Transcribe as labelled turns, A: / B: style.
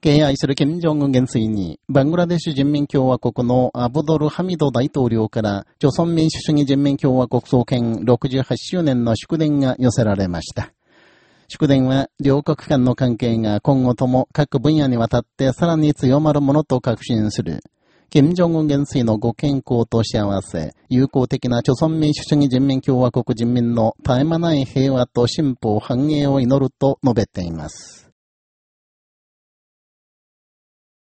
A: 敬愛する金正恩元帥に、バングラデシュ人民共和国のアブドル・ハミド大統領から、朝鮮民主主義人民共和国創建68周年の祝電が寄せられました。祝電は、両国間の関係が今後とも各分野にわたってさらに強まるものと確信する。金正恩元帥のご健康と幸せ、友好的な朝鮮民主主義人民共和国人民の絶え間ない平和と進歩繁栄を祈ると述べています。